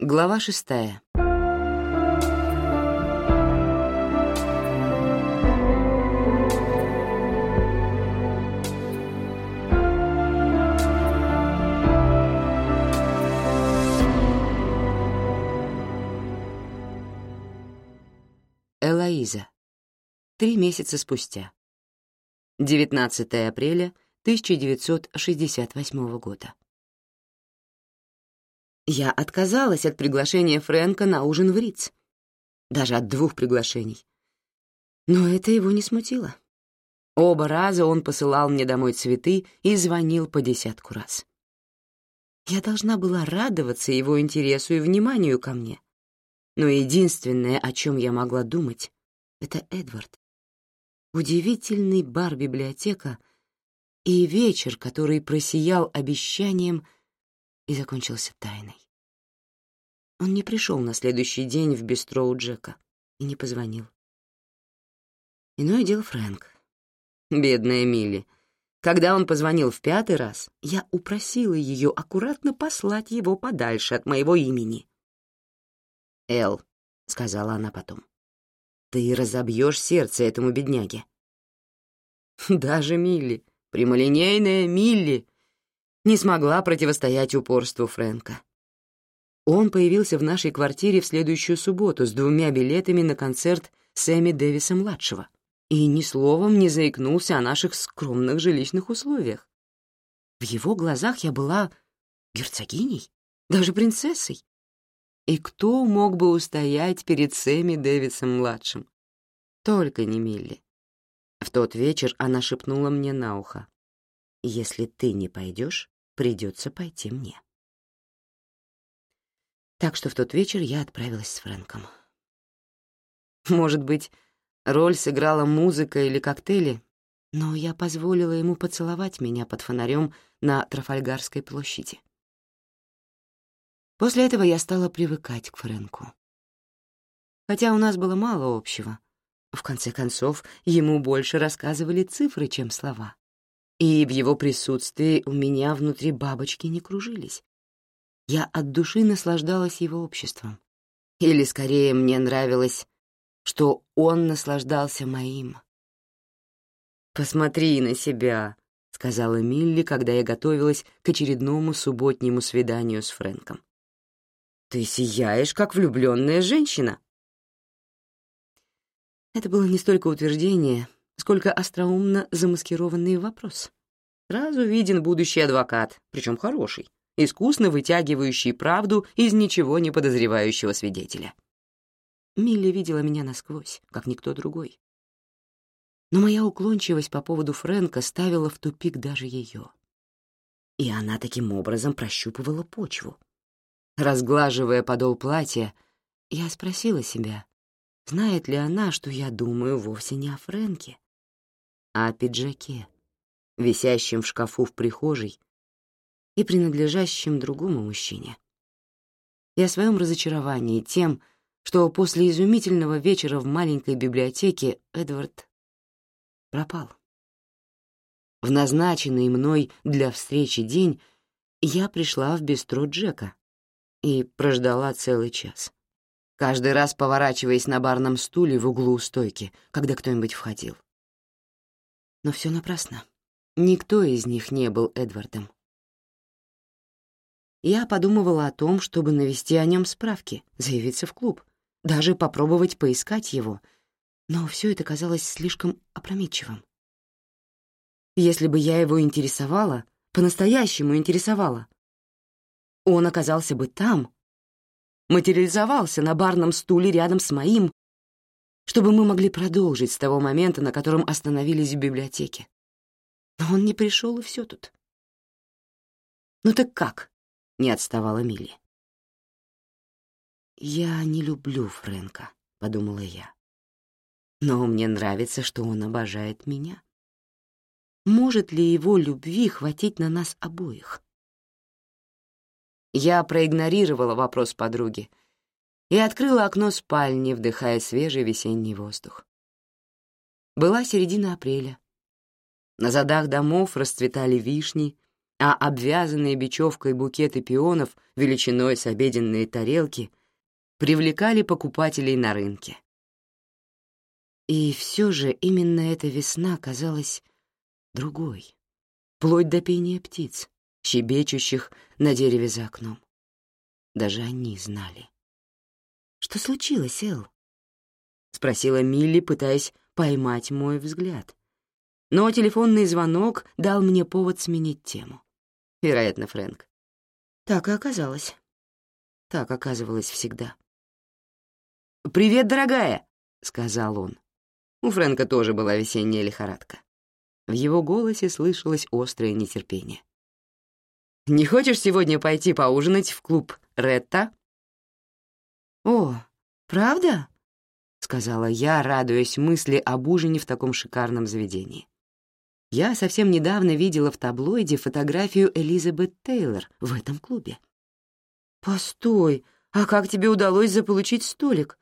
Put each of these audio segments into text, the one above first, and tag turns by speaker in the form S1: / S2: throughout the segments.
S1: Глава шестая. Элоиза. Три месяца спустя. 19 апреля 1968 года. Я отказалась от приглашения Фрэнка на ужин в Риц. Даже от двух приглашений. Но это его не смутило. Оба раза он посылал мне домой цветы и звонил по десятку раз. Я должна была радоваться его интересу и вниманию ко мне. Но единственное, о чем я могла думать, — это Эдвард. Удивительный бар-библиотека и вечер, который просиял обещанием — и закончился тайной. Он не пришел на следующий день в бистро у Джека и не позвонил. Иное дело Фрэнк. Бедная Милли. Когда он позвонил в пятый раз, я упросила ее аккуратно послать его подальше от моего имени. «Эл», — сказала она потом, — «ты разобьешь сердце этому бедняге». Даже Милли, прямолинейная Милли, не смогла противостоять упорству Фрэнка. Он появился в нашей квартире в следующую субботу с двумя билетами на концерт Сэмми Дэвиса-младшего и ни словом не заикнулся о наших скромных жилищных условиях. В его глазах я была герцогиней, даже принцессой. И кто мог бы устоять перед Сэмми Дэвисом-младшим? Только не Милли. В тот вечер она шепнула мне на ухо. «Если ты не пойдешь, придется пойти мне. Так что в тот вечер я отправилась с Фрэнком. Может быть, роль сыграла музыка или коктейли, но я позволила ему поцеловать меня под фонарем на Трафальгарской площади. После этого я стала привыкать к Фрэнку. Хотя у нас было мало общего, в конце концов, ему больше рассказывали цифры, чем слова и в его присутствии у меня внутри бабочки не кружились. Я от души наслаждалась его обществом. Или, скорее, мне нравилось, что он наслаждался моим. «Посмотри на себя», — сказала Милли, когда я готовилась к очередному субботнему свиданию с Фрэнком. «Ты сияешь, как влюбленная женщина». Это было не столько утверждение, сколько остроумно замаскированный вопрос. Сразу виден будущий адвокат, причем хороший, искусно вытягивающий правду из ничего не подозревающего свидетеля. Милли видела меня насквозь, как никто другой. Но моя уклончивость по поводу Фрэнка ставила в тупик даже ее. И она таким образом прощупывала почву. Разглаживая подол платья, я спросила себя, знает ли она, что я думаю вовсе не о Фрэнке, а о пиджаке, висящем в шкафу в прихожей и принадлежащем другому мужчине. И о своем разочаровании тем, что после изумительного вечера в маленькой библиотеке Эдвард пропал. В назначенный мной для встречи день я пришла в бистро Джека и прождала целый час, каждый раз поворачиваясь на барном стуле в углу у стойки, когда кто-нибудь входил. Но все напрасно. Никто из них не был Эдвардом. Я подумывала о том, чтобы навести о нем справки, заявиться в клуб, даже попробовать поискать его, но все это казалось слишком опрометчивым. Если бы я его интересовала, по-настоящему интересовала, он оказался бы там, материализовался на барном стуле рядом с моим, чтобы мы могли продолжить с того момента, на котором остановились в библиотеке. Но он не пришел, и все тут. «Ну так как?» — не отставала Милли. «Я не люблю Фрэнка», — подумала я. «Но мне нравится, что он обожает меня. Может ли его любви хватить на нас обоих?» Я проигнорировала вопрос подруги и открыла окно спальни, вдыхая свежий весенний воздух. Была середина апреля. На задах домов расцветали вишни, а обвязанные бечевкой букеты пионов величиной с обеденные тарелки привлекали покупателей на рынке. И все же именно эта весна казалась другой, вплоть до пения птиц, щебечущих на дереве за окном. Даже они знали. «Что случилось, Эл?» — спросила Милли, пытаясь поймать мой взгляд. Но телефонный звонок дал мне повод сменить тему. Вероятно, Фрэнк. Так и оказалось. Так оказывалось всегда. «Привет, дорогая!» — сказал он. У Фрэнка тоже была весенняя лихорадка. В его голосе слышалось острое нетерпение. «Не хочешь сегодня пойти поужинать в клуб Ретта?» «О, правда?» — сказала я, радуясь мысли об ужине в таком шикарном заведении. Я совсем недавно видела в таблоиде фотографию Элизабет Тейлор в этом клубе. «Постой, а как тебе удалось заполучить столик?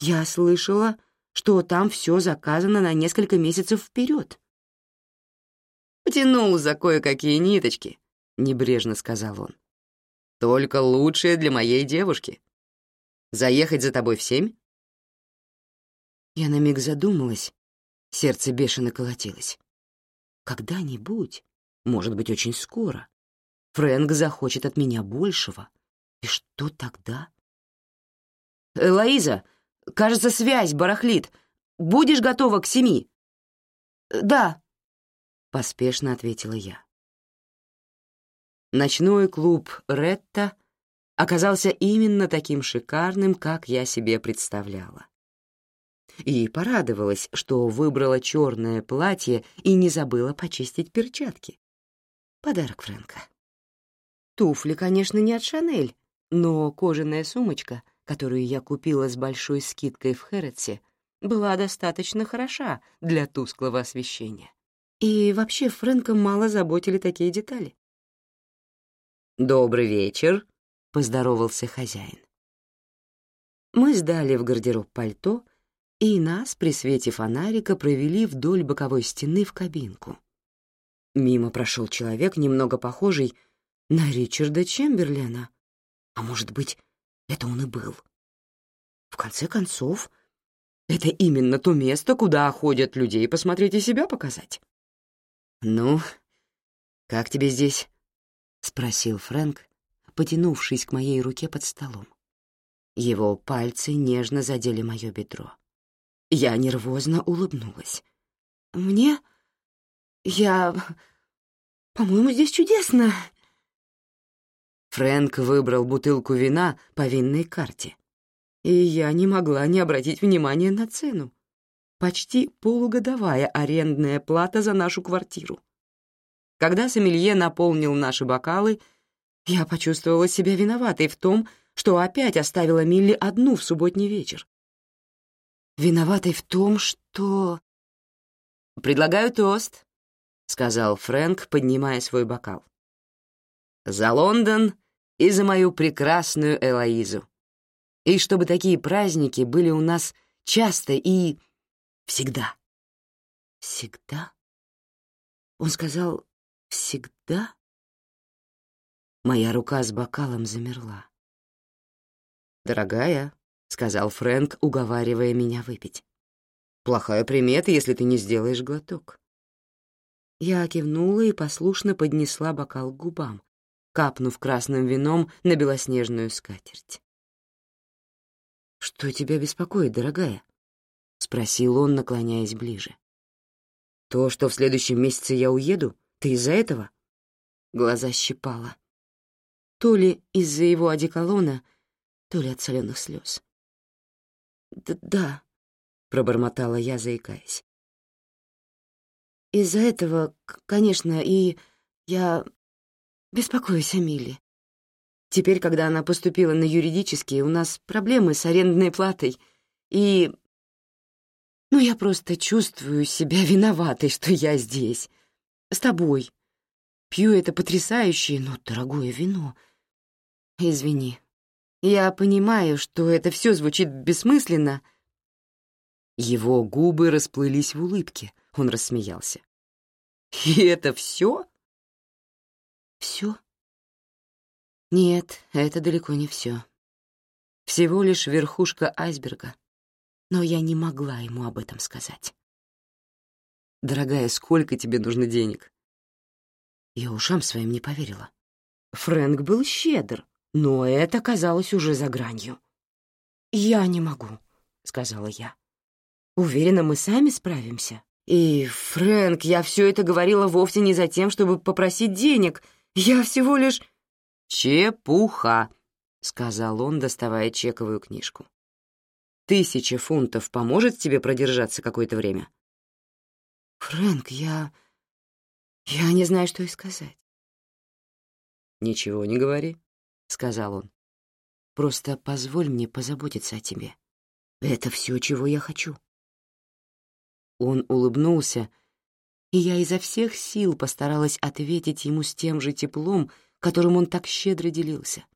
S1: Я слышала, что там все заказано на несколько месяцев вперед. «Потянул за кое-какие ниточки», небрежно сказал он. «Только лучшее для моей девушки. Заехать за тобой в семь?» Я на миг задумалась, сердце бешено колотилось. Когда-нибудь, может быть, очень скоро, Фрэнк захочет от меня большего. И что тогда? «Лоиза, кажется, связь барахлит. Будешь готова к семи?» «Да», — поспешно ответила я. Ночной клуб «Ретта» оказался именно таким шикарным, как я себе представляла. И порадовалась, что выбрала черное платье и не забыла почистить перчатки. Подарок Фрэнка. Туфли, конечно, не от Шанель, но кожаная сумочка, которую я купила с большой скидкой в Хэрротсе, была достаточно хороша для тусклого освещения. И вообще Фрэнка мало заботили такие детали. «Добрый вечер», — поздоровался хозяин. Мы сдали в гардероб пальто, и нас при свете фонарика провели вдоль боковой стены в кабинку. Мимо прошел человек, немного похожий на Ричарда Чемберлена. А может быть, это он и был. В конце концов, это именно то место, куда ходят людей посмотреть и себя показать. «Ну, как тебе здесь?» — спросил Фрэнк, потянувшись к моей руке под столом. Его пальцы нежно задели мое бедро. Я нервозно улыбнулась. «Мне? Я... По-моему, здесь чудесно!» Фрэнк выбрал бутылку вина по винной карте, и я не могла не обратить внимания на цену. Почти полугодовая арендная плата за нашу квартиру. Когда сомелье наполнил наши бокалы, я почувствовала себя виноватой в том, что опять оставила Милли одну в субботний вечер. Виноватой в том, что... «Предлагаю тост», — сказал Фрэнк, поднимая свой бокал. «За Лондон и за мою прекрасную Элоизу. И чтобы такие праздники были у нас часто и всегда». «Всегда?» Он сказал Всегда? Моя рука с бокалом замерла. «Дорогая», — сказал Фрэнк, уговаривая меня выпить. «Плохая примета, если ты не сделаешь глоток». Я кивнула и послушно поднесла бокал к губам, капнув красным вином на белоснежную скатерть. «Что тебя беспокоит, дорогая?» — спросил он, наклоняясь ближе. «То, что в следующем месяце я уеду? Ты из-за этого?» Глаза щипала. То ли из-за его одеколона, то ли от соленых слез. «Да», — пробормотала я, заикаясь. «Из-за этого, конечно, и я беспокоюсь о Миле. Теперь, когда она поступила на юридический, у нас проблемы с арендной платой, и... Ну, я просто чувствую себя виноватой, что я здесь с тобой. Пью это потрясающее, но дорогое вино. Извини. Я понимаю, что это все звучит бессмысленно. Его губы расплылись в улыбке. Он рассмеялся. И это все? Все? Нет, это далеко не все. Всего лишь верхушка айсберга. Но я не могла ему об этом сказать. «Дорогая, сколько тебе нужно денег?» Я ушам своим не поверила. Фрэнк был щедр, но это казалось уже за гранью. «Я не могу», — сказала я. «Уверена, мы сами справимся». «И, Фрэнк, я все это говорила вовсе не за тем, чтобы попросить денег. Я всего лишь...» «Чепуха», — сказал он, доставая чековую книжку. «Тысяча фунтов поможет тебе продержаться какое-то время?» «Фрэнк, я... я не знаю, что и сказать». «Ничего не говори», — сказал он. «Просто позволь мне позаботиться о тебе. Это все, чего я хочу». Он улыбнулся, и я изо всех сил постаралась ответить ему с тем же теплом, которым он так щедро делился.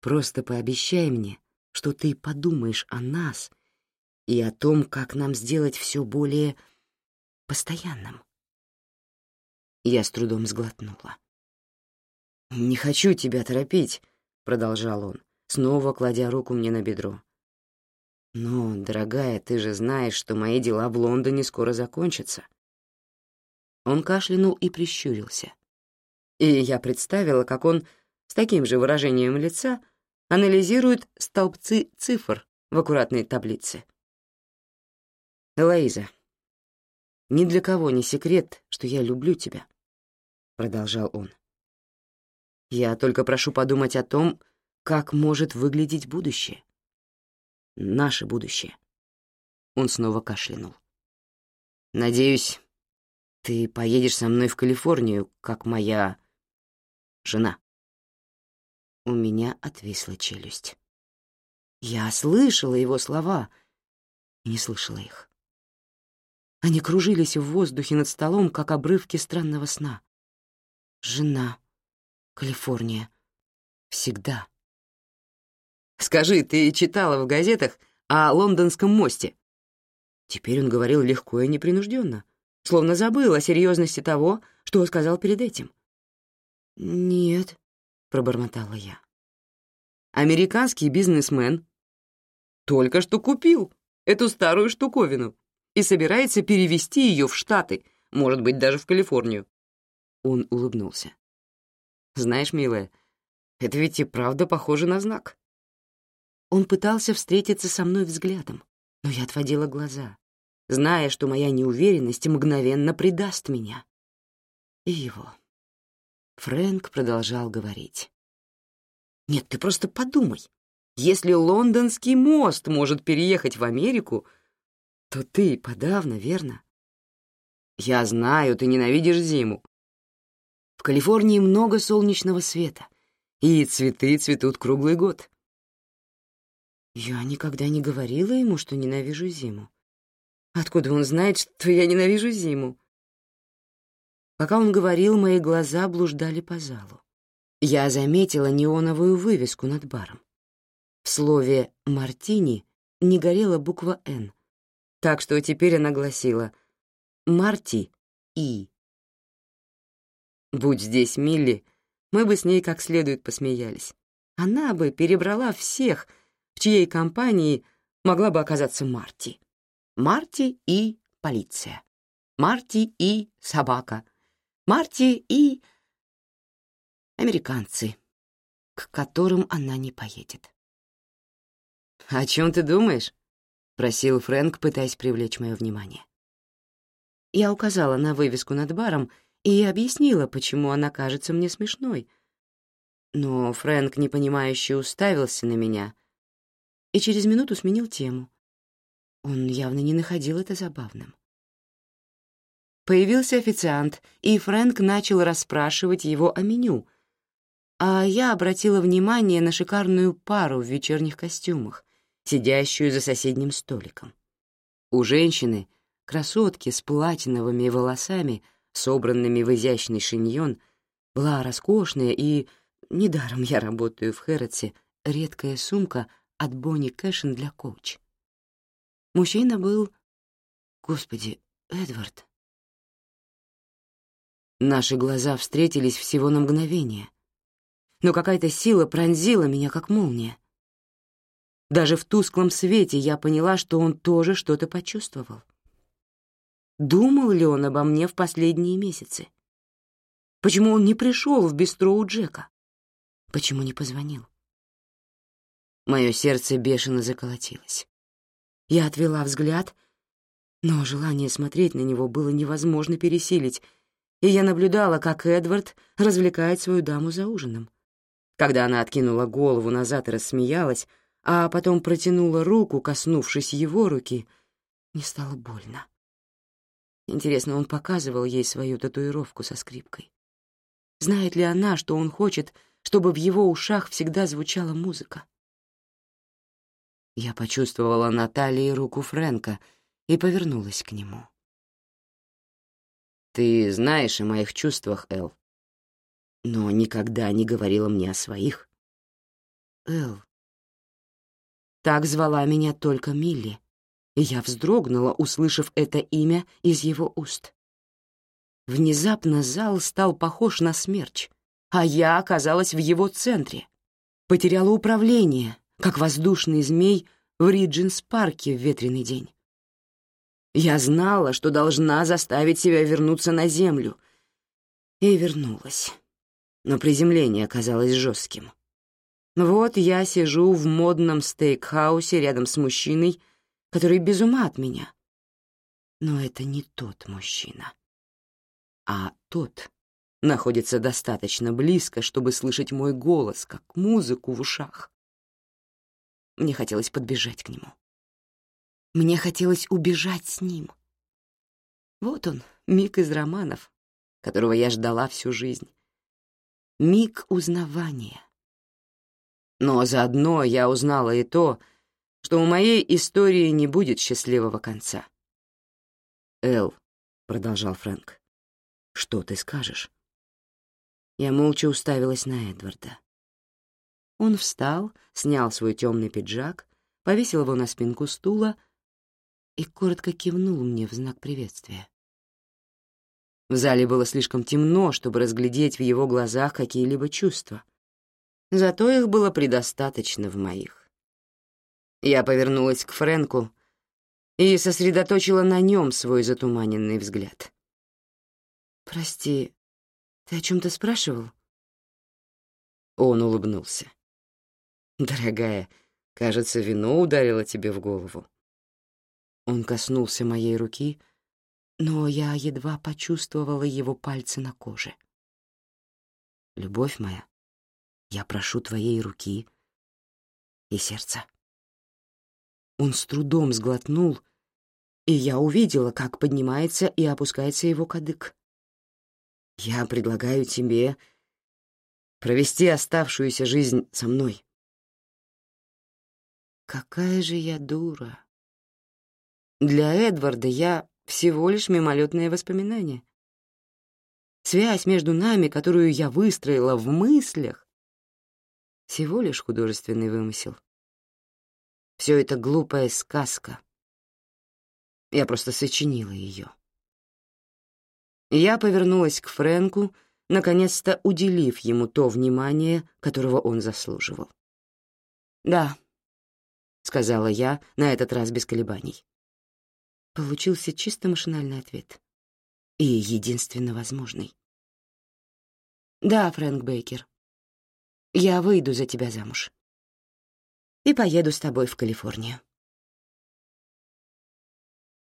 S1: «Просто пообещай мне, что ты подумаешь о нас и о том, как нам сделать все более постоянным». Я с трудом сглотнула. «Не хочу тебя торопить», — продолжал он, снова кладя руку мне на бедро. «Но, дорогая, ты же знаешь, что мои дела в Лондоне скоро закончатся». Он кашлянул и прищурился. И я представила, как он с таким же выражением лица анализирует столбцы цифр в аккуратной таблице. «Элоиза, ни для кого не секрет, что я люблю тебя», — продолжал он. «Я только прошу подумать о том, как может выглядеть будущее наше будущее. Он снова кашлянул. «Надеюсь, ты поедешь со мной в Калифорнию, как моя жена». У меня отвисла челюсть. Я слышала его слова и не слышала их. Они кружились в воздухе над столом, как обрывки странного сна. Жена, Калифорния, всегда. Скажи, ты читала в газетах о лондонском мосте?» Теперь он говорил легко и непринужденно, словно забыл о серьезности того, что сказал перед этим. «Нет», — пробормотала я. «Американский бизнесмен только что купил эту старую штуковину и собирается перевести ее в Штаты, может быть, даже в Калифорнию». Он улыбнулся. «Знаешь, милая, это ведь и правда похоже на знак. Он пытался встретиться со мной взглядом, но я отводила глаза, зная, что моя неуверенность мгновенно предаст меня. И его. Фрэнк продолжал говорить. «Нет, ты просто подумай. Если лондонский мост может переехать в Америку, то ты подавно, верно? Я знаю, ты ненавидишь зиму. Калифорнии много солнечного света, и цветы цветут круглый год. Я никогда не говорила ему, что ненавижу зиму. Откуда он знает, что я ненавижу зиму? Пока он говорил, мои глаза блуждали по залу. Я заметила неоновую вывеску над баром. В слове «мартини» не горела буква «Н», так что теперь она гласила «Марти И». Будь здесь Милли, мы бы с ней как следует посмеялись. Она бы перебрала всех — в чьей компании могла бы оказаться Марти. Марти и полиция. Марти и собака. Марти и американцы, к которым она не поедет. «О чем ты думаешь?» — просил Фрэнк, пытаясь привлечь мое внимание. Я указала на вывеску над баром и объяснила, почему она кажется мне смешной. Но Фрэнк, непонимающе, уставился на меня — и через минуту сменил тему. Он явно не находил это забавным. Появился официант, и Фрэнк начал расспрашивать его о меню, а я обратила внимание на шикарную пару в вечерних костюмах, сидящую за соседним столиком. У женщины, красотки с платиновыми волосами, собранными в изящный шиньон, была роскошная и, недаром я работаю в Хэрротсе, редкая сумка от Бонни Кэшен для коуч. Мужчина был... Господи, Эдвард. Наши глаза встретились всего на мгновение, но какая-то сила пронзила меня, как молния. Даже в тусклом свете я поняла, что он тоже что-то почувствовал. Думал ли он обо мне в последние месяцы? Почему он не пришел в бистро у Джека? Почему не позвонил? Мое сердце бешено заколотилось. Я отвела взгляд, но желание смотреть на него было невозможно пересилить, и я наблюдала, как Эдвард развлекает свою даму за ужином. Когда она откинула голову назад и рассмеялась, а потом протянула руку, коснувшись его руки, мне стало больно. Интересно, он показывал ей свою татуировку со скрипкой. Знает ли она, что он хочет, чтобы в его ушах всегда звучала музыка? Я почувствовала на талии руку Фрэнка и повернулась к нему. «Ты знаешь о моих чувствах, Эл, но никогда не говорила мне о своих». «Эл...» Так звала меня только Милли, и я вздрогнула, услышав это имя из его уст. Внезапно зал стал похож на смерч, а я оказалась в его центре. Потеряла управление, как воздушный змей в Риджинс-парке в ветреный день. Я знала, что должна заставить себя вернуться на землю. И вернулась. Но приземление оказалось жестким. Вот я сижу в модном стейкхаусе рядом с мужчиной, который без ума от меня. Но это не тот мужчина. А тот находится достаточно близко, чтобы слышать мой голос, как музыку в ушах. Мне хотелось подбежать к нему. Мне хотелось убежать с ним. Вот он, миг из романов, которого я ждала всю жизнь. Миг узнавания. Но заодно я узнала и то, что у моей истории не будет счастливого конца. «Эл», — продолжал Фрэнк, — «что ты скажешь?» Я молча уставилась на Эдварда. Он встал, снял свой темный пиджак, повесил его на спинку стула и коротко кивнул мне в знак приветствия. В зале было слишком темно, чтобы разглядеть в его глазах какие-либо чувства. Зато их было предостаточно в моих. Я повернулась к Фрэнку и сосредоточила на нем свой затуманенный взгляд. «Прости, ты о чем-то спрашивал?» Он улыбнулся. «Дорогая, кажется, вино ударило тебе в голову». Он коснулся моей руки, но я едва почувствовала его пальцы на коже. «Любовь моя, я прошу твоей руки и сердца». Он с трудом сглотнул, и я увидела, как поднимается и опускается его кадык. «Я предлагаю тебе провести оставшуюся жизнь со мной». Какая же я дура. Для Эдварда я всего лишь мимолетное воспоминание. Связь между нами, которую я выстроила в мыслях, всего лишь художественный вымысел. Все это глупая сказка. Я просто сочинила ее. Я повернулась к Фрэнку, наконец-то уделив ему то внимание, которого он заслуживал. «Да, — сказала я, на этот раз без колебаний. Получился чисто машинальный ответ. И единственно возможный. «Да, Фрэнк Бейкер, я выйду за тебя замуж. И поеду с тобой в Калифорнию».